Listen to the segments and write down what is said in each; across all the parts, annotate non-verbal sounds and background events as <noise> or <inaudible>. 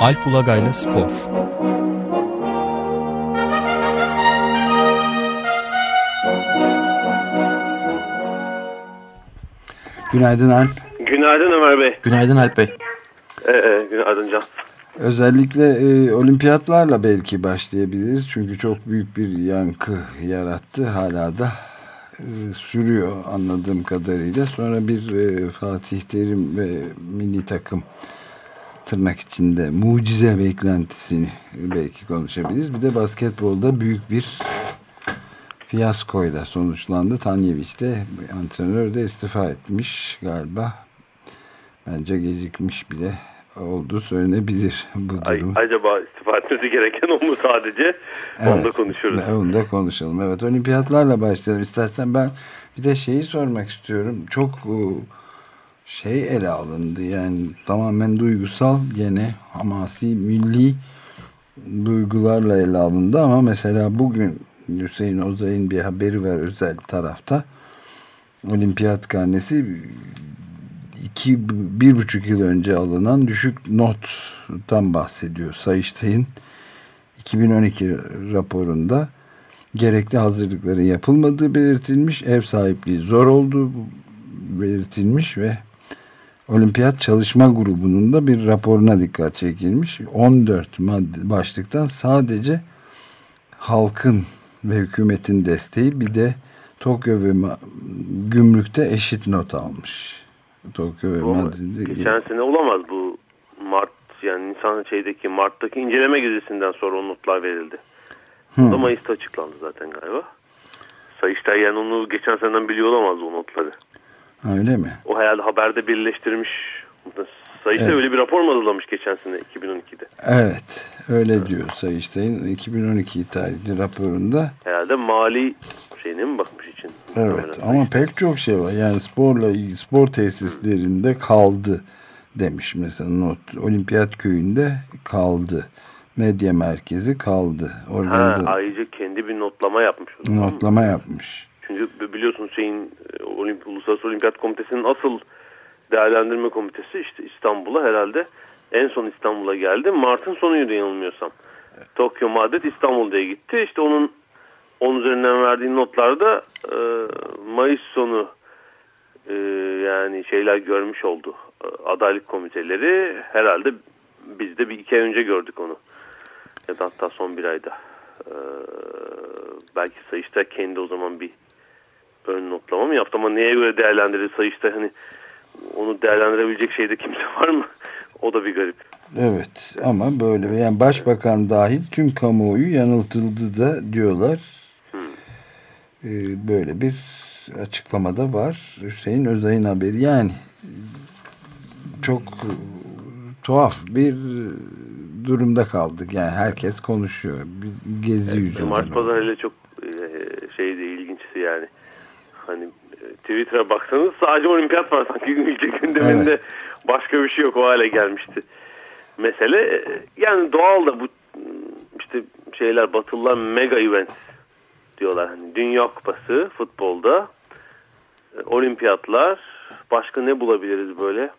Alp Ulagay'la Spor Günaydın Alp. Günaydın Ömer Bey. Günaydın Alp Bey. Ee, e, günaydın Can. Özellikle e, olimpiyatlarla belki başlayabiliriz. Çünkü çok büyük bir yankı yarattı. Hala da e, sürüyor anladığım kadarıyla. Sonra bir e, Fatih Terim ve milli takım tırnak içinde mucize beklentisini belki konuşabiliriz. Bir de basketbolda büyük bir fiyaskoyla sonuçlandı. Tanyeviç de antrenör de istifa etmiş galiba. Bence gecikmiş bile olduğu söylenebilir bu durum. Ay, acaba istifa etmesi gereken o mu sadece? Evet, onu da konuşuruz. Onu da konuşalım. Evet olimpiyatlarla başlayalım. İstersen ben bir de şeyi sormak istiyorum. Çok şey ele alındı. Yani tamamen duygusal gene hamasi milli duygularla ele alındı ama mesela bugün Hüseyin Ozay'ın bir haberi var özel tarafta. Olimpiyat karnesi iki, bir buçuk yıl önce alınan düşük nottan bahsediyor. Sayıştay'ın 2012 raporunda gerekli hazırlıkların yapılmadığı belirtilmiş, ev sahipliği zor olduğu belirtilmiş ve Olimpiyat Çalışma Grubu'nun da bir raporuna dikkat çekilmiş. 14 madde başlıktan sadece halkın ve hükümetin desteği bir de Tokyo ve gümrükte eşit not almış. Tokyo ve Madrid'de. Geçen sene olamaz bu Mart yani Nisan şeydeki Mart'taki inceleme gezisinden sonra o notlar verildi. Hmm. Da Mayıs'ta açıklandı zaten galiba. Sayıştay yani onu geçen seneden biliyor olamaz o notları. Öyle mi? O herhalde haberde birleştirmiş. Sayıştay evet. öyle bir rapor mu hazırlamış geçen sene 2012'de? Evet. Öyle evet. diyor Sayıştay'ın 2012 tarihli raporunda. Herhalde mali şeyine mi bakmış için? Evet ama pek çok şey var. Yani sporla spor tesislerinde kaldı demiş mesela not. Olimpiyat köyünde kaldı. Medya merkezi kaldı. Organize... Ha, ayrıca kendi bir notlama yapmış. Notlama yapmış. Çünkü biliyorsun şeyin e, Olimp Uluslararası Olimpiyat Komitesi'nin asıl değerlendirme komitesi işte İstanbul'a herhalde en son İstanbul'a geldi. Mart'ın sonuydu yanılmıyorsam. Evet. Tokyo, Madrid, İstanbul diye gitti. İşte onun onun üzerinden verdiği notlarda e, Mayıs sonu e, yani şeyler görmüş oldu. E, adaylık komiteleri herhalde biz de bir iki ay önce gördük onu. Ya da hatta son bir ayda. E, belki Sayıştay kendi o zaman bir ön notlama mı yaptı ama neye göre değerlendirir Sayıştay hani onu değerlendirebilecek şeyde kimse <laughs> var mı? O da bir garip. Evet ama böyle yani başbakan dahil tüm kamuoyu yanıltıldı da diyorlar. Hmm. Ee, böyle bir açıklamada var. Hüseyin Özay'ın haberi yani çok tuhaf bir durumda kaldık. Yani herkes konuşuyor. Gezi evet, yüzünden. Mart Pazar ile çok e, şey de ilginçti yani. Hani Twitter'a baksanız sadece olimpiyat var sanki ülke gündeminde evet. başka bir şey yok o hale gelmişti. Mesele e, yani doğal da bu işte şeyler batılılar mega event diyorlar. Hani Dünya Kupası futbolda e, olimpiyatlar başka ne bulabiliriz böyle?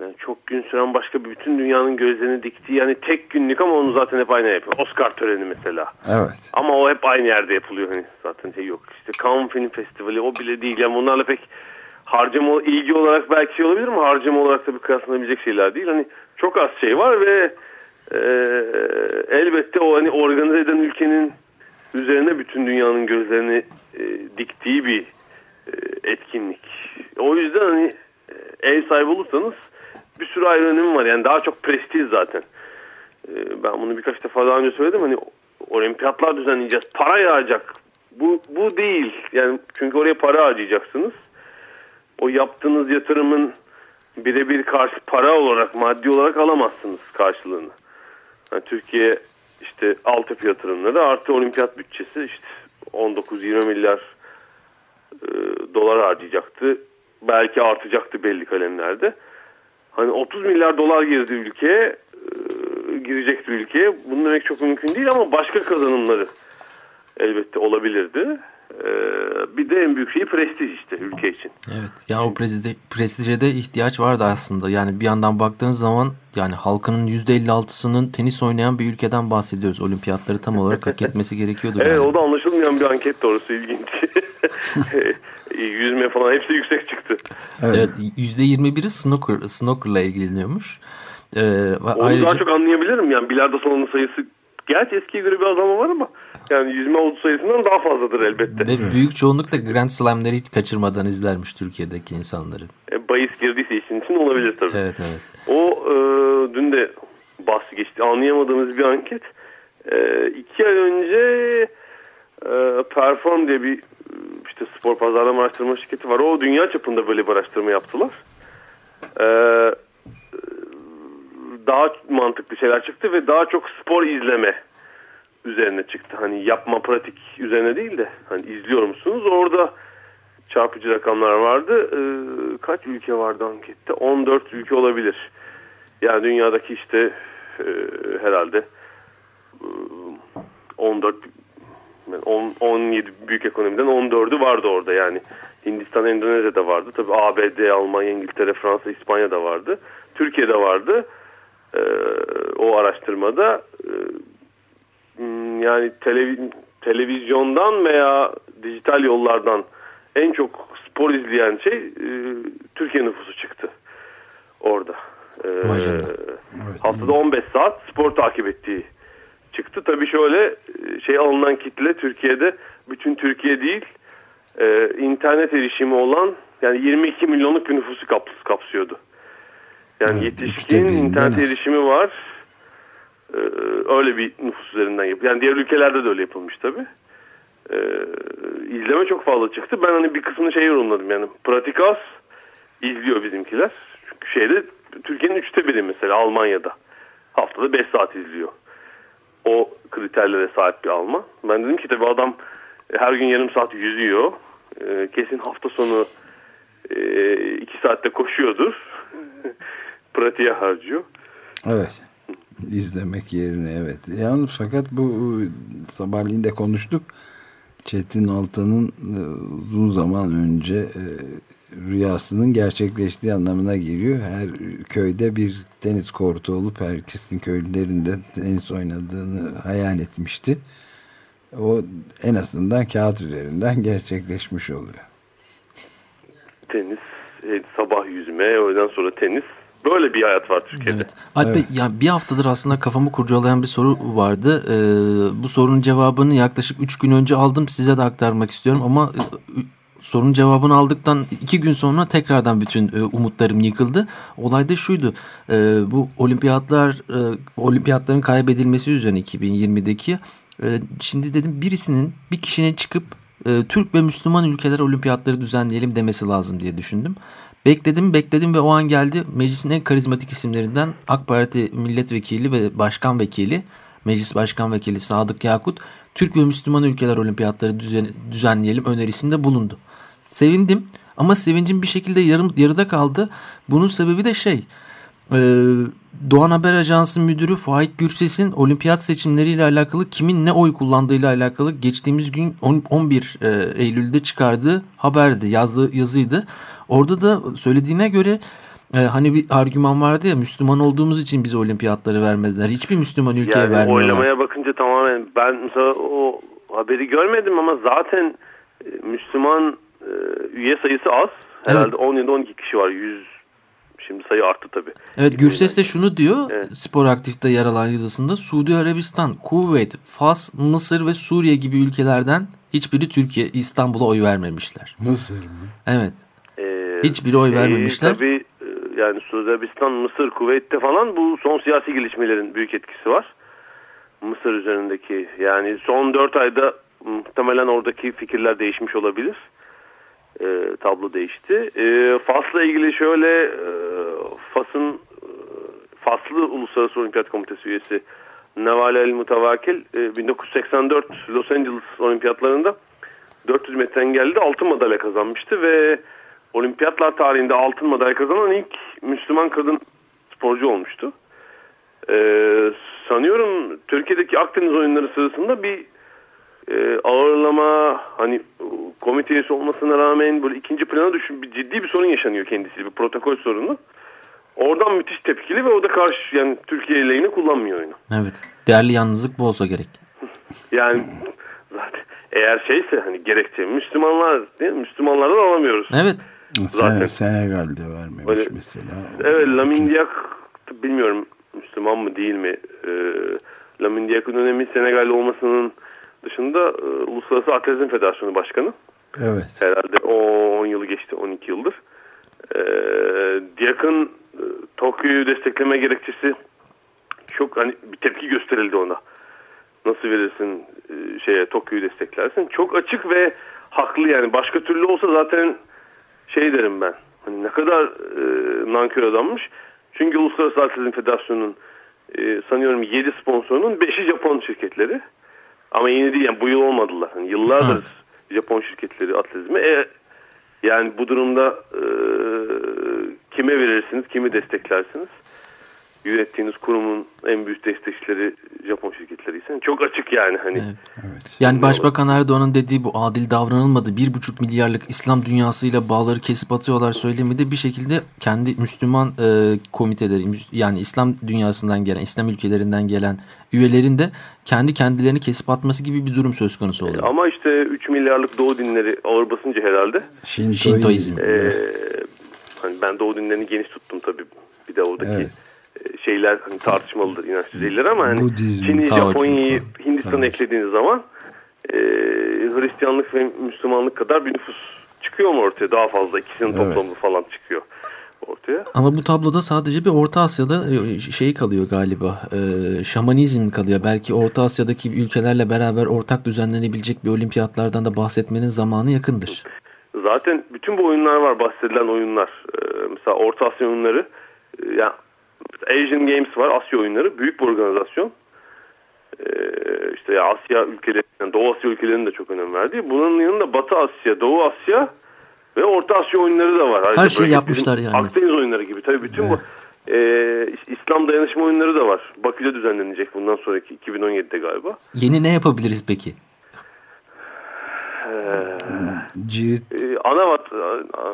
Yani çok gün süren başka bir bütün dünyanın gözlerini diktiği yani tek günlük ama onu zaten hep aynı yapıyor. Oscar töreni mesela. Evet. Ama o hep aynı yerde yapılıyor hani zaten şey yok. İşte Cannes Film Festivali o bile değil. Yani bunlarla pek harcama ilgi olarak belki şey olabilir ama harcama olarak da bir kıyaslanabilecek şeyler değil. Hani çok az şey var ve e, elbette o hani organize eden ülkenin üzerine bütün dünyanın gözlerini e, diktiği bir e, etkinlik. O yüzden hani e, ev sahibi olursanız bir sürü ayrı önemi var. Yani daha çok prestij zaten. Ee, ben bunu birkaç defa daha önce söyledim. Hani olimpiyatlar düzenleyeceğiz. Para yağacak. Bu, bu değil. Yani çünkü oraya para harcayacaksınız. O yaptığınız yatırımın birebir karşı para olarak, maddi olarak alamazsınız karşılığını. Yani Türkiye işte altyapı yatırımları artı olimpiyat bütçesi işte 19-20 milyar e, dolar harcayacaktı. Belki artacaktı belli kalemlerde hani 30 milyar dolar girdi ülkeye e, girecekti ülkeye. Bunu demek çok mümkün değil ama başka kazanımları elbette olabilirdi. Ee, bir de en büyük şey prestij işte ülke için. Evet. Yani o prestije de ihtiyaç vardı aslında. Yani bir yandan baktığınız zaman yani halkının %56'sının tenis oynayan bir ülkeden bahsediyoruz. Olimpiyatları tam olarak hak <laughs> etmesi gerekiyordu. evet yani. o da anlaşılmayan bir anket doğrusu ilginç. <laughs> Yüzme falan hepsi yüksek çıktı. Evet. evet %21'i snooker, snooker'la ilgileniyormuş. Ee, Onu ayrıca... daha çok anlayabilirim. Yani bilardo salonu sayısı Gerçi eskiye göre bir azalma var ama yani yüzme havuzu sayısından daha fazladır elbette. Ve büyük çoğunluk da Grand Slam'leri hiç kaçırmadan izlermiş Türkiye'deki insanları. E, bahis girdiyse işin için olabilir tabii. Evet evet. O e, dün de bahsi geçti. Anlayamadığımız bir anket. E, iki ay önce e, Perform diye bir işte spor pazarlama araştırma şirketi var. O dünya çapında böyle bir araştırma yaptılar. Eee daha mantıklı şeyler çıktı ve daha çok spor izleme üzerine çıktı. Hani yapma pratik üzerine değil de hani izliyor musunuz? Orada çarpıcı rakamlar vardı. Ee, kaç ülke vardı ankette? 14 ülke olabilir. Yani dünyadaki işte e, herhalde e, 14 10, 17 büyük ekonomiden 14'ü vardı orada yani. Hindistan, Endonezya'da vardı. Tabii ABD, Almanya, İngiltere, Fransa, İspanya'da vardı. Türkiye'de vardı e, o araştırmada e, yani televiz televizyondan veya dijital yollardan en çok spor izleyen şey e, Türkiye nüfusu çıktı orada. E, evet. Haftada 15 saat spor takip ettiği çıktı. Tabii şöyle e, şey alınan kitle Türkiye'de bütün Türkiye değil e, internet erişimi olan yani 22 milyonluk bir nüfusu kaps kapsıyordu. Yani yetişkin internet erişimi var. Ee, öyle bir nüfus üzerinden yapıyor. Yani diğer ülkelerde de öyle yapılmış tabi. Ee, izleme çok fazla çıktı. Ben hani bir kısmını şey yorumladım yani. Pratik az izliyor bizimkiler. Çünkü şeyde Türkiye'nin üçte biri mesela Almanya'da. Haftada 5 saat izliyor. O kriterlere sahip bir Alman. Ben dedim ki tabi adam her gün yarım saat yüzüyor. Ee, kesin hafta sonu e, iki saatte koşuyordur. <laughs> pratiğe harcıyor. Evet. İzlemek yerine evet. Yalnız fakat bu sabahleyin de konuştuk. Çetin Altan'ın e, uzun zaman önce e, rüyasının gerçekleştiği anlamına geliyor. Her köyde bir tenis kortu olup herkesin köylülerinde tenis oynadığını hayal etmişti. O en azından kağıt üzerinden gerçekleşmiş oluyor. Tenis, e, sabah yüzme, öğleden sonra tenis, Böyle bir hayat var Türkiye'de. Evet. Alp evet. yani bir haftadır aslında kafamı kurcalayan bir soru vardı. Ee, bu sorunun cevabını yaklaşık 3 gün önce aldım. Size de aktarmak istiyorum ama e, sorunun cevabını aldıktan iki gün sonra tekrardan bütün e, umutlarım yıkıldı. Olay da şuydu. E, bu olimpiyatlar e, olimpiyatların kaybedilmesi üzerine 2020'deki e, şimdi dedim birisinin bir kişinin çıkıp e, Türk ve Müslüman ülkeler olimpiyatları düzenleyelim demesi lazım diye düşündüm. Bekledim bekledim ve o an geldi. Meclisin en karizmatik isimlerinden AK Parti milletvekili ve başkan vekili, meclis başkan vekili Sadık Yakut, Türk ve Müslüman ülkeler olimpiyatları düzen, düzenleyelim önerisinde bulundu. Sevindim ama sevincim bir şekilde yarım, yarıda kaldı. Bunun sebebi de şey, Doğan Haber Ajansı Müdürü Faik Gürses'in olimpiyat seçimleriyle alakalı kimin ne oy kullandığıyla alakalı geçtiğimiz gün 11 e, Eylül'de çıkardığı haberdi, yazdığı yazıydı. Orada da söylediğine göre e, hani bir argüman vardı ya Müslüman olduğumuz için bize olimpiyatları vermediler. Hiçbir Müslüman ülkeye yani vermiyorlar. Oylamaya bakınca tamamen ben mesela o haberi görmedim ama zaten e, Müslüman e, üye sayısı az. Herhalde evet. 17-12 kişi var. 100 Şimdi sayı arttı tabii. Evet Gürses de şunu diyor evet. Spor Aktif'te yer alan yazısında Suudi Arabistan, Kuveyt, Fas, Mısır ve Suriye gibi ülkelerden hiçbiri Türkiye İstanbul'a oy vermemişler. Mısır mı? Evet. Hiçbiri oy vermemişler. E, tabii yani Suudi Arabistan, Mısır, Kuveyt'te falan bu son siyasi gelişmelerin büyük etkisi var. Mısır üzerindeki yani son dört ayda muhtemelen oradaki fikirler değişmiş olabilir. E, tablo değişti. E, Fas'la ilgili şöyle e, Fas'ın e, Faslı Uluslararası Olimpiyat Komitesi üyesi Neval El Mutavakil e, 1984 Los Angeles Olimpiyatlarında 400 metre engelde altın madalya kazanmıştı ve olimpiyatlar tarihinde altın madalya kazanan ilk Müslüman kadın sporcu olmuştu. Ee, sanıyorum Türkiye'deki Akdeniz oyunları sırasında bir e, ağırlama hani komite üyesi olmasına rağmen böyle ikinci plana düşün bir ciddi bir sorun yaşanıyor kendisi bir protokol sorunu. Oradan müthiş tepkili ve o da karşı yani Türkiye lehine kullanmıyor oyunu. Evet. Değerli yalnızlık bu olsa gerek. <laughs> Yani zaten eğer şeyse hani gerekçe Müslümanlar değil mi? Müslümanlardan alamıyoruz. Evet. Zaten. Senegal'de vermemiş Öyle, mesela. Evet Lamin Diak bilmiyorum Müslüman mı değil mi? Ee, Lamin Diak'ın önemi Senegal'de olmasının dışında e, Uluslararası Atletizm Federasyonu Başkanı. Evet. Herhalde 10 yılı geçti 12 yıldır. Ee, Diak'ın e, Tokyo'yu destekleme gerekçesi çok hani bir tepki gösterildi ona. Nasıl verirsin e, şeye Tokyo'yu desteklersin. Çok açık ve haklı yani. Başka türlü olsa zaten şey derim ben. Hani ne kadar e, nankör adammış. Çünkü Uluslararası Atletizm Federasyonu'nun e, sanıyorum 7 sponsorunun 5'i Japon şirketleri. Ama yeni değil yani bu yıl olmadılar. Yani yıllardır evet. Japon şirketleri atletizme. E, yani bu durumda e, kime verirsiniz, kimi desteklersiniz? Yönettiğiniz kurumun en büyük destekçileri Japon şirketleri ise çok açık yani hani. Evet. Evet. Yani Başbakan Erdoğan'ın dediği bu adil davranılmadı. Bir buçuk milyarlık İslam dünyasıyla bağları kesip atıyorlar söylemi de bir şekilde kendi Müslüman e, komiteleri yani İslam dünyasından gelen, İslam ülkelerinden gelen üyelerin de kendi kendilerini kesip atması gibi bir durum söz konusu oluyor. Ama işte 3 milyarlık Doğu dinleri ağır basınca herhalde. Şintoizm. Şintoizm. Ee, hani ben Doğu dinlerini geniş tuttum tabii. Bir de oradaki evet şeyler hani tartışmalıdır inanç düzeyleri ama hani Çin'i, Japonya'yı, Hindistan'ı eklediğiniz zaman e, Hristiyanlık ve Müslümanlık kadar bir nüfus çıkıyor mu ortaya? Daha fazla ikisinin evet. toplamı falan çıkıyor ortaya. Ama bu tabloda sadece bir Orta Asya'da şey kalıyor galiba. E, şamanizm kalıyor. Belki Orta Asya'daki ülkelerle beraber ortak düzenlenebilecek bir olimpiyatlardan da bahsetmenin zamanı yakındır. Zaten bütün bu oyunlar var bahsedilen oyunlar. E, mesela Orta Asya oyunları e, yani Asian Games var, Asya oyunları. Büyük bir organizasyon. Ee, işte ya Asya ülkelerinin, Doğu Asya ülkelerinin de çok önem verdiği. Bunun yanında Batı Asya, Doğu Asya ve Orta Asya oyunları da var. Her Ayrıca şey yapmışlar yani. Akdeniz oyunları gibi. Tabii bütün evet. bu e, İslam dayanışma oyunları da var. Bakü'de düzenlenecek bundan sonraki 2017'de galiba. Yeni ne yapabiliriz peki? Ee, ana, vat,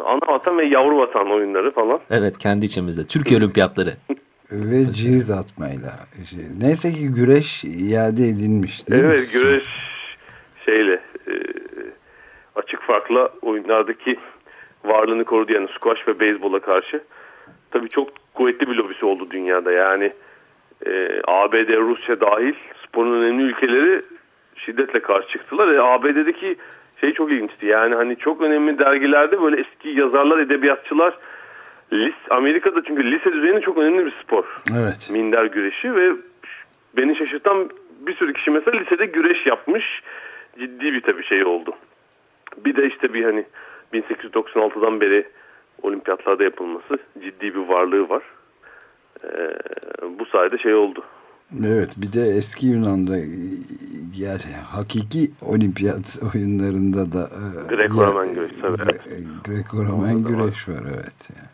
ana vatan ve yavru vatan oyunları falan. Evet kendi içimizde. Türkiye olimpiyatları. <laughs> ve cirit atmayla. Şey, neyse ki güreş iade edilmiş değil Evet mi? güreş şeyle e, açık farklı oyunlardaki varlığını korudu yani squash ve beyzbola karşı. Tabii çok kuvvetli bir lobisi oldu dünyada yani e, ABD, Rusya dahil sporun önemli ülkeleri şiddetle karşı çıktılar. E, ABD'deki şey çok ilginçti. Yani hani çok önemli dergilerde böyle eski yazarlar, edebiyatçılar lis Amerika'da çünkü lise düzeyinde çok önemli bir spor. Evet. Minder güreşi ve beni şaşırtan bir sürü kişi mesela lisede güreş yapmış. Ciddi bir tabii şey oldu. Bir de işte bir hani 1896'dan beri olimpiyatlarda yapılması ciddi bir varlığı var. Ee, bu sayede şey oldu. Evet bir de eski Yunan'da yani hakiki olimpiyat oyunlarında da e, Greco-Roman güreş tabii. Greco-Roman güreş var evet. Yani.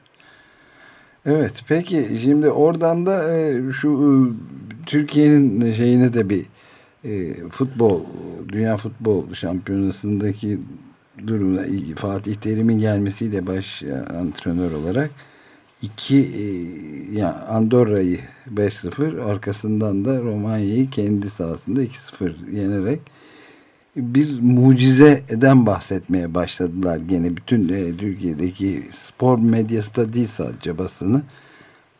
Evet peki. Şimdi oradan da e, şu e, Türkiye'nin şeyine de bir futbol dünya futbol şampiyonasındaki durumda Fatih Terim'in gelmesiyle baş antrenör olarak iki e, yani Andorra'yı 5-0 arkasından da Romanya'yı kendi sahasında 2-0 yenerek bir mucizeden bahsetmeye başladılar gene bütün e, Türkiye'deki spor medyası da değil sadece basını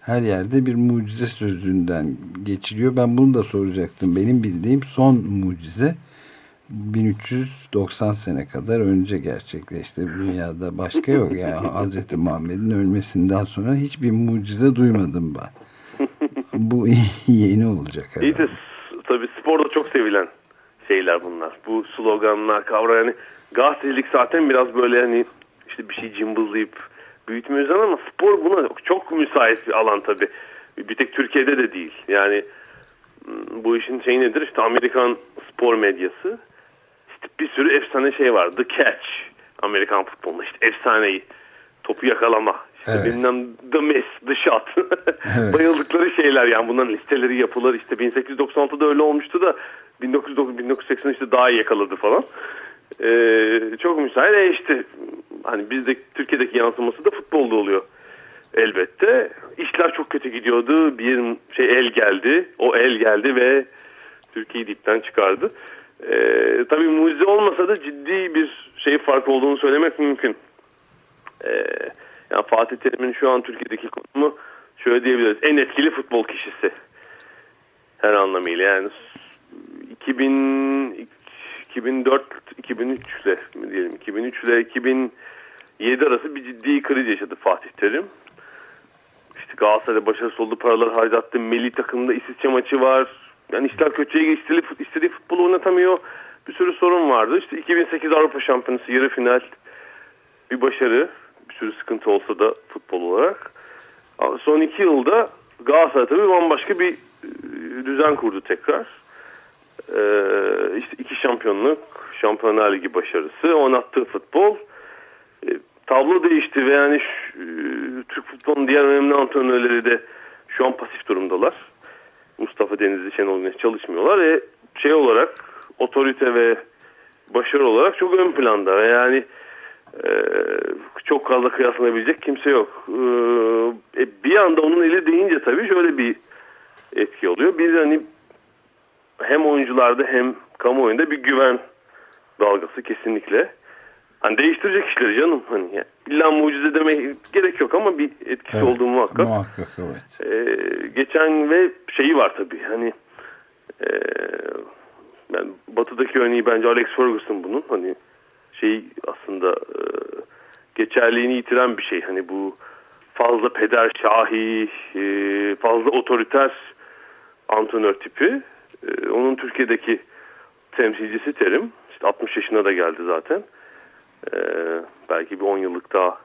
her yerde bir mucize sözünden geçiliyor. Ben bunu da soracaktım. Benim bildiğim son mucize 1390 sene kadar önce gerçekleşti. Dünyada başka yok. Yani <laughs> Hazreti Muhammed'in ölmesinden sonra hiçbir mucize duymadım ben. Bu <laughs> yeni olacak herhalde. İyi de tabii sporda çok sevilen şeyler bunlar. Bu sloganlar, kavram yani gazetecilik zaten biraz böyle hani işte bir şey cımbızlayıp büyütmüyoruz ama spor buna çok müsait bir alan tabii. Bir tek Türkiye'de de değil. Yani bu işin şey nedir? İşte Amerikan spor medyası bir sürü efsane şey var. The Catch. Amerikan futbolunda işte efsaneyi. Topu yakalama. İşte evet. bilmem The Mist. dışı at. Evet. Bayıldıkları şeyler yani bunların listeleri yapılır. İşte 1896'da öyle olmuştu da 1980 işte daha iyi yakaladı falan. Ee, çok müsait. E işte hani bizde Türkiye'deki yansıması da futbolda oluyor. Elbette. İşler çok kötü gidiyordu. Bir şey el geldi. O el geldi ve Türkiye'yi dipten çıkardı. Ee, tabii mucize olmasa da ciddi bir şey fark olduğunu söylemek mümkün. Ee, yani Fatih Terim'in şu an Türkiye'deki konumu şöyle diyebiliriz. En etkili futbol kişisi. Her anlamıyla yani 2000 2004 2003 ile diyelim 2003 ile 2007 arası bir ciddi kriz yaşadı Fatih Terim. İşte Galatasaray'da başarısız oldu paralar harcattı. Milli takımda İsviçre maçı var. Yani işler kötüye geçti. İstediği futbolu oynatamıyor. Bir sürü sorun vardı. İşte 2008 Avrupa Şampiyonası yarı final bir başarı. Bir sürü sıkıntı olsa da futbol olarak. Son iki yılda Galatasaray tabii bambaşka bir e, düzen kurdu tekrar. Ee, işte iki şampiyonluk, Şampiyonlar Ligi başarısı, oynattığı futbol. E, tablo değişti ve yani şu, e, Türk futbolunun diğer önemli antrenörleri de şu an pasif durumdalar. Mustafa Denizli, Şenol Güneş çalışmıyorlar ve şey olarak otorite ve başarı olarak çok ön planda ve yani e, çok fazla kıyaslanabilecek kimse yok. E, bir anda onun eli deyince tabii şöyle bir etki oluyor. Biz hani hem oyuncularda hem kamuoyunda bir güven dalgası kesinlikle. Hani değiştirecek işleri canım. Hani illa mucize demeye gerek yok ama bir etkisi evet, olduğu muhakkak. Muhakkak evet. Ee, geçen ve şeyi var tabii hani e, yani batıdaki örneği bence Alex Ferguson bunun hani şey aslında e, geçerliğini yitiren bir şey. Hani bu fazla peder şahi, e, fazla otoriter antrenör tipi. E, onun Türkiye'deki temsilcisi Terim. İşte 60 yaşına da geldi zaten. E, belki bir 10 yıllık daha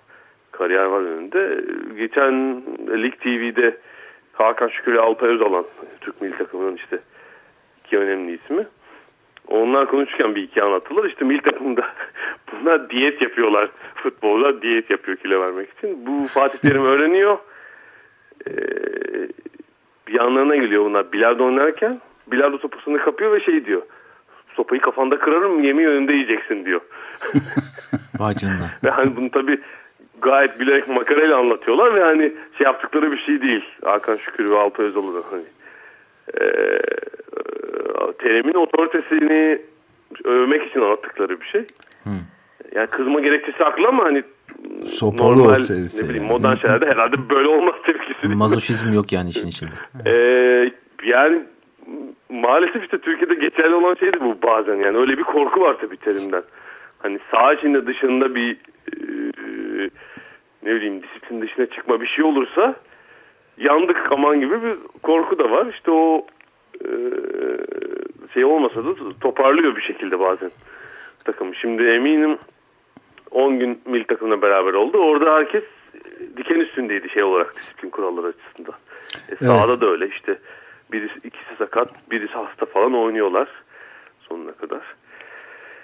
kariyer var önünde. Geçen Lig TV'de Hakan Şükür Alpay Özalan Türk milli takımının işte iki önemli ismi. Onlar konuşurken bir iki anlatılır. İşte milli takımda <laughs> bunlar diyet yapıyorlar. Futbolda diyet yapıyor kilo vermek için. Bu Fatih Terim <laughs> öğreniyor. Ee, yanlarına geliyor bunlar bilardo oynarken. Bilardo sopasını kapıyor ve şey diyor. Sopayı kafanda kırarım yemeği önünde yiyeceksin diyor. <laughs> Vay canına. ve hani bunu tabii gayet bilerek makarayla anlatıyorlar ve hani şey yaptıkları bir şey değil. Hakan Şükür ve Alpay Özalı'nın hani. Ee, Terim'in otoritesini övmek için anlattıkları bir şey. Hı. Yani kızma gerekçesi haklı ama hani Sopalı normal ne bileyim modern yani. şeylerde herhalde böyle olmaz tepkisi. Mazoşizm yok yani işin içinde. ee, yani maalesef işte Türkiye'de geçerli olan şey de bu bazen yani öyle bir korku var tabii terimden. Hani sağ içinde dışında bir e, ne bileyim disiplin dışına çıkma bir şey olursa yandık aman gibi bir korku da var. İşte o e, şey olmasa da toparlıyor bir şekilde bazen takım. Şimdi eminim 10 gün mil takımla beraber oldu. Orada herkes diken üstündeydi şey olarak disiplin kuralları açısından. E, sahada evet. da öyle işte birisi ikisi sakat, birisi hasta falan oynuyorlar sonuna kadar.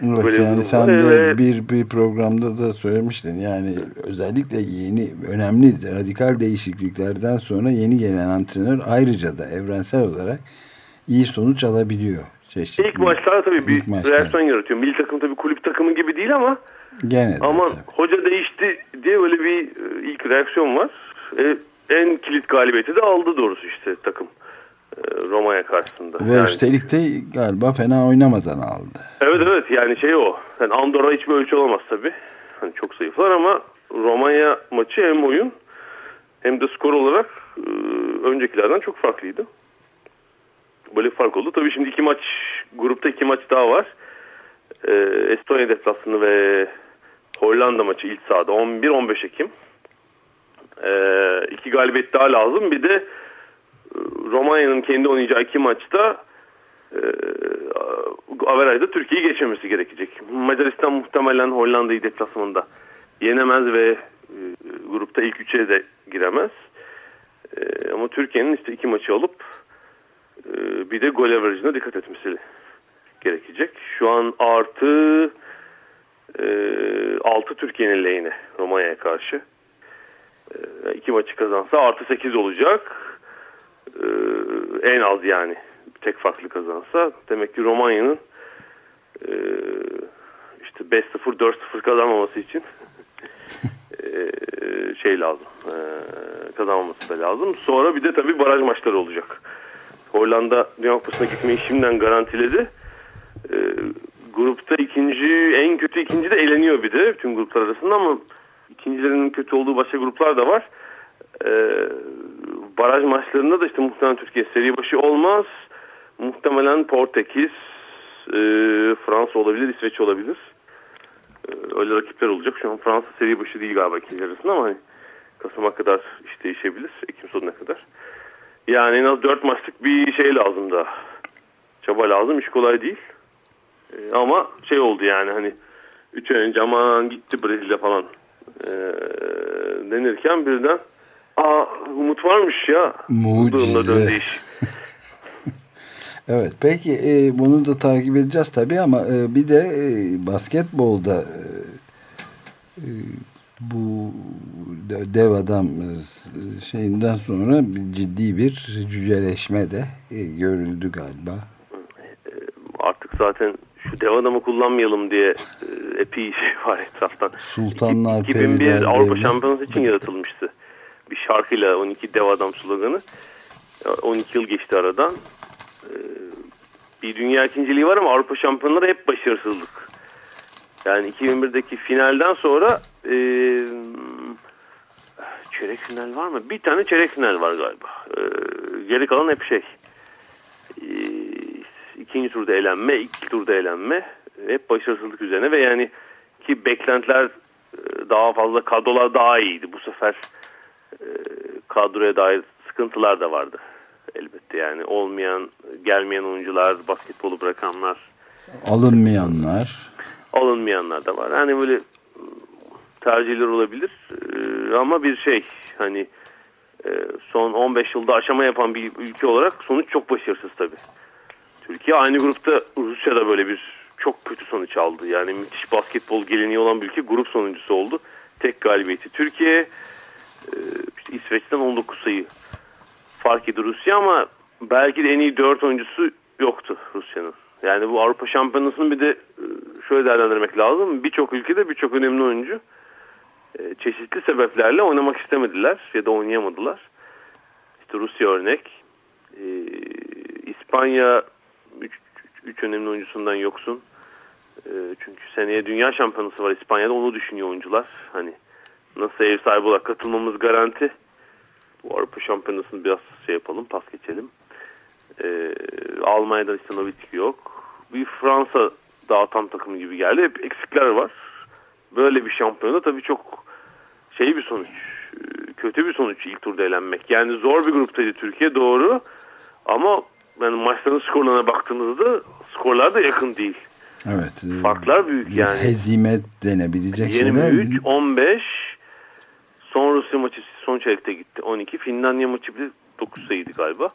Evet, Böyle yani sen de ve... bir, bir programda da söylemiştin yani özellikle yeni önemli radikal değişikliklerden sonra yeni gelen antrenör ayrıca da evrensel olarak iyi sonuç alabiliyor. Çeşitli. İlk maçlarda tabii bir maçlar. reaksiyon yaratıyor. Milli takım tabii kulüp takımı gibi değil ama Gene de, ama tabii. hoca değişti diye öyle bir e, ilk reaksiyon var. E, en kilit galibiyeti de aldı doğrusu işte takım. E, Roma'ya karşısında. Ve yani, üstelik de galiba fena oynamadan aldı. Evet evet yani şey o. Yani Andorra hiçbir ölçü olamaz tabii. Hani çok zayıflar ama Romanya maçı hem oyun hem de skor olarak e, öncekilerden çok farklıydı. Böyle fark oldu. Tabii şimdi iki maç, grupta iki maç daha var. Ee, Estonya deplasmanı ve Hollanda maçı ilk sahada 11-15 Ekim. Ee, iki galibiyet daha lazım. Bir de e, Romanya'nın kendi oynayacağı iki maçta e, Averaj'da Türkiye'yi geçmemesi gerekecek. Macaristan muhtemelen Hollanda'yı deplasmanında yenemez ve e, grupta ilk üçe de giremez. E, ama Türkiye'nin işte iki maçı alıp ee, bir de gol average'ına dikkat etmesi gerekecek. Şu an artı e, 6 Türkiye'nin lehine Romanya'ya karşı. E, iki maçı kazansa artı 8 olacak. Ee, en az yani. Tek farklı kazansa. Demek ki Romanya'nın e, işte 5-0 4-0 kazanmaması için <laughs> e, şey lazım. E, kazanmaması da lazım. Sonra bir de tabii baraj maçları olacak. Hollanda Dünya Kupası'na gitmeyi şimdiden garantiledi. E, grupta ikinci, en kötü ikinci de eleniyor bir de tüm gruplar arasında ama ikincilerinin kötü olduğu başka gruplar da var. Ee, baraj maçlarında da işte muhtemelen Türkiye seri başı olmaz. Muhtemelen Portekiz, e, Fransa olabilir, İsveç olabilir. E, öyle rakipler olacak. Şu an Fransa seri başı değil galiba ikinci arasında ama hani Kasım'a kadar iş değişebilir. Ekim sonuna kadar. Yani en az dört maçlık bir şey lazım da. Çaba lazım. iş kolay değil. E, ama şey oldu yani hani 3 ay önce aman gitti Brezilya falan e, denirken birden aa umut varmış ya. Mucize. <laughs> evet peki e, bunu da takip edeceğiz tabii ama e, bir de e, basketbolda e, e, bu dev adam e, şeyinden sonra ciddi bir cüceleşme de e, görüldü galiba. Artık zaten şu dev adamı kullanmayalım diye epey şey var etraftan. Sultanlar 2001 Avrupa Şampiyonası için yaratılmıştı. Şarkıyla 12 dev adam sloganı. 12 yıl geçti aradan. E, bir dünya ikinciliği var ama Avrupa şampiyonları hep başarısızlık. Yani 2001'deki finalden sonra e, çeyrek final var mı? Bir tane çeyrek final var galiba. E, geri kalan hep şey. E, ikinci turda elenme, ilk turda elenme hep başarısızlık üzerine ve yani ki beklentiler e, daha fazla kadrolar daha iyiydi. Bu sefer e, kadroya dair sıkıntılar da vardı elbette yani olmayan gelmeyen oyuncular basketbolu bırakanlar alınmayanlar alınmayanlar da var. Hani böyle tercihler olabilir e, ama bir şey hani son 15 yılda aşama yapan bir ülke olarak sonuç çok başarısız tabii. Türkiye aynı grupta Rusya'da böyle bir çok kötü sonuç aldı. Yani müthiş basketbol geleneği olan bir ülke grup sonuncusu oldu. Tek galibiyeti Türkiye. Ee, işte İsveç'ten 19 sayı fark etti Rusya ama belki de en iyi 4 oyuncusu yoktu Rusya'nın. Yani bu Avrupa Şampiyonası'nı bir de e, şöyle değerlendirmek lazım. Birçok ülkede birçok önemli oyuncu e, çeşitli sebeplerle oynamak istemediler ya da oynayamadılar. İşte Rusya örnek. Ee, İspanya üç önemli oyuncusundan yoksun. E, çünkü seneye dünya şampiyonası var İspanya'da onu düşünüyor oyuncular. Hani nasıl ev sahibi olarak katılmamız garanti. Bu Avrupa şampiyonasını biraz şey yapalım pas geçelim. E, Almanya'da işte Novitski yok. Bir Fransa dağıtan takım gibi geldi. Hep eksikler var. Böyle bir şampiyonda tabii çok şey bir sonuç. Kötü bir sonuç ilk turda elenmek. Yani zor bir gruptaydı Türkiye doğru. Ama yani maçların skorlarına baktığımızda skorlar da yakın değil. Evet. E, Farklar büyük yani. Hezimet denebilecek 23, şeyler. 23, 15 son Rusya maçı son çeyrekte gitti. 12. Finlandiya maçı bile 9 sayıydı galiba.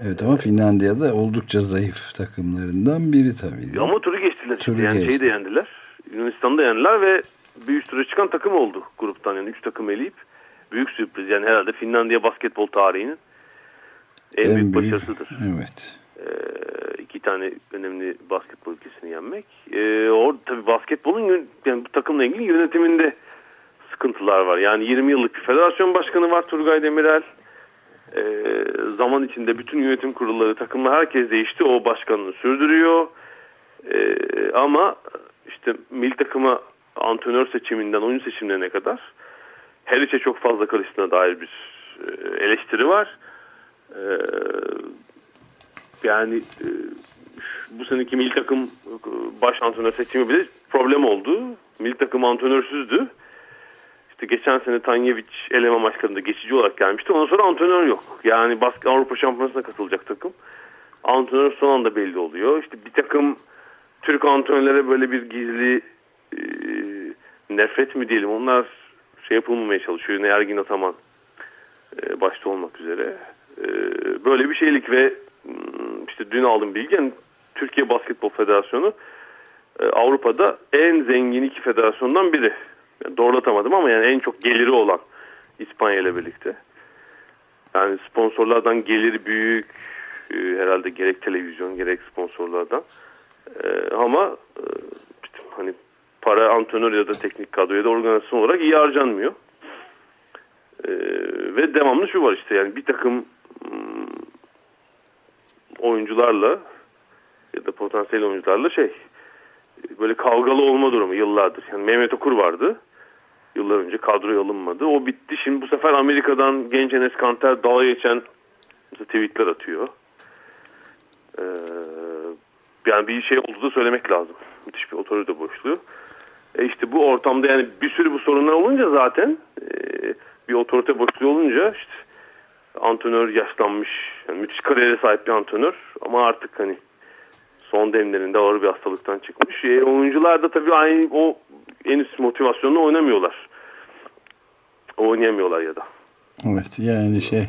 Evet ama Finlandiya da oldukça zayıf takımlarından biri tabii. Ama turu geçtiler. Turu yani geçti. şeyi de yendiler. Yunanistan'ı da yendiler ve bir üst tura çıkan takım oldu gruptan. Yani 3 takım eleyip büyük sürpriz. Yani herhalde Finlandiya basketbol tarihinin en, en büyük, büyük başarısıdır. Evet. Ee, iki tane önemli basketbol ülkesini yenmek. Ee, orada tabii basketbolun yani bu takımla ilgili yönetiminde sıkıntılar var. Yani 20 yıllık bir federasyon başkanı var Turgay Demirel. Ee, zaman içinde bütün yönetim kurulları takımla herkes değişti. O başkanını sürdürüyor. Ee, ama işte milli takıma antrenör seçiminden oyuncu seçimlerine kadar her işe çok fazla karıştığına dair bir e, eleştiri var. Ee, yani e, bu seneki milli takım e, baş antrenör seçimi bile problem oldu. Milli takım antrenörsüzdü. İşte geçen sene Tanyevic eleme maçlarında geçici olarak gelmişti. Ondan sonra antrenör yok. Yani basket Avrupa Şampiyonası'na katılacak takım. Antrenör son anda belli oluyor. İşte bir takım Türk antrenörlere böyle bir gizli e, nefret mi diyelim onlar şey yapılmamaya çalışıyor. Ne Ergin Ataman e, başta olmak üzere. Ee, böyle bir şeylik ve hmm, işte dün aldım bilgi yani Türkiye Basketbol Federasyonu e, Avrupa'da en zengin iki federasyondan biri. Doğrulatamadım ama yani en çok geliri olan İspanya ile birlikte. Yani sponsorlardan gelir büyük e, herhalde gerek televizyon gerek sponsorlardan. E, ama e, hani para antrenör ya da teknik kadro ya da organizasyon olarak iyi harcanmıyor. Ve devamlı şu var işte yani bir takım hmm, oyuncularla ya da potansiyel oyuncularla şey böyle kavgalı olma durumu yıllardır. Yani Mehmet Okur vardı. Yıllar önce kadroya alınmadı. O bitti. Şimdi bu sefer Amerika'dan genç Enes Kanter dağa geçen tweetler atıyor. Ee, yani bir şey olduğu da söylemek lazım. Müthiş bir otorite boşluğu. E işte bu ortamda yani bir sürü bu sorunlar olunca zaten e, bir otorite boşluğu olunca işte antrenör yaşlanmış. Yani müthiş kariyere sahip bir antrenör ama artık hani son demlerinde ağır bir hastalıktan çıkmış. E, oyuncular da tabii aynı o en üst motivasyonla oynamıyorlar. Oynayamıyorlar ya da. Evet yani şey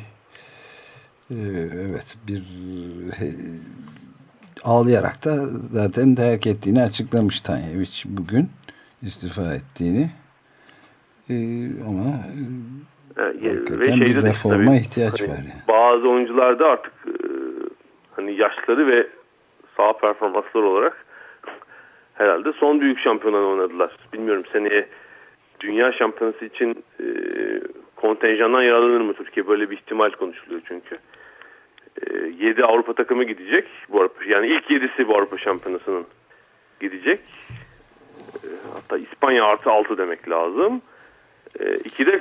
e, evet bir e, ağlayarak da zaten terk ettiğini açıklamış Tanyeviç bugün istifa ettiğini e, ama yani, ve bir reforma tabii, ihtiyaç hani var. Yani. Bazı oyuncularda artık hani yaşları ve sağ performanslar olarak herhalde son büyük şampiyonanı oynadılar. Bilmiyorum seneye dünya şampiyonası için e, kontenjandan yararlanır mı Türkiye? Böyle bir ihtimal konuşuluyor çünkü. E, 7 Avrupa takımı gidecek. Bu Avrupa, yani ilk 7'si bu Avrupa şampiyonasının gidecek. E, hatta İspanya artı 6 demek lazım. E, iki de e,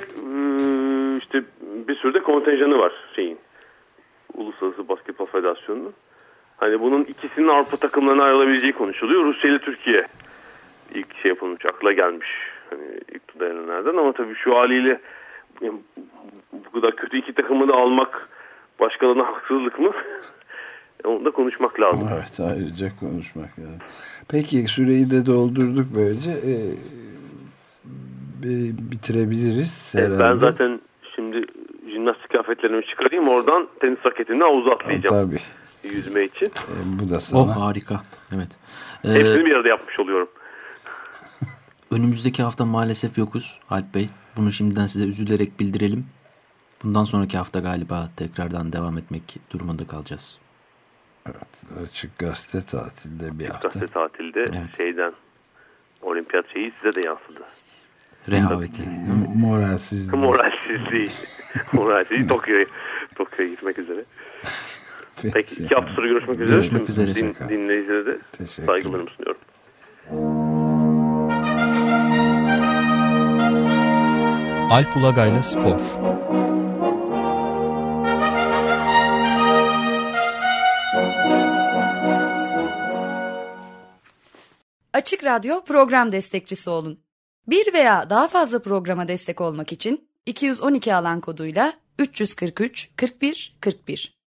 işte bir sürü de kontenjanı var şeyin. Uluslararası Basketbol Federasyonu'nun. Hani bunun ikisinin Avrupa takımlarına ayrılabileceği konuşuluyor. Rusya ile Türkiye ilk şey yapılmış, akla gelmiş. Hani ilk dayananlardan ama tabii şu haliyle bu kadar kötü iki takımı da almak başkalarına haksızlık mı? <laughs> Onu da konuşmak lazım. Evet ayrıca konuşmak lazım. Peki süreyi de doldurduk böylece. Ee, bitirebiliriz herhalde. Ben zaten şimdi jimnastik kıyafetlerimi çıkarayım oradan tenis raketini havuza atlayacağım. Tabii yüzme için. E, bu da sana. Oh harika. Evet. Ee, Hepsini bir arada yapmış oluyorum. <laughs> önümüzdeki hafta maalesef yokuz Alp Bey. Bunu şimdiden size üzülerek bildirelim. Bundan sonraki hafta galiba tekrardan devam etmek durumunda kalacağız. Evet, açık gazete tatilde bir açık hafta. Gazete tatilde evet. şeyden olimpiyat şeyi size de yansıdı. Rehaveti. Moralsizliği. Moralsizliği. <laughs> Moralsizliği Tokyo'ya Tokyo'ya gitmek üzere. Peki iki hafta sonra görüşmek üzere. Görüşmek üzere. Din, dinleyicilere de saygılarımı sunuyorum. Alp Ulagay'la Spor Açık Radyo program destekçisi olun. Bir veya daha fazla programa destek olmak için 212 alan koduyla 343 41 41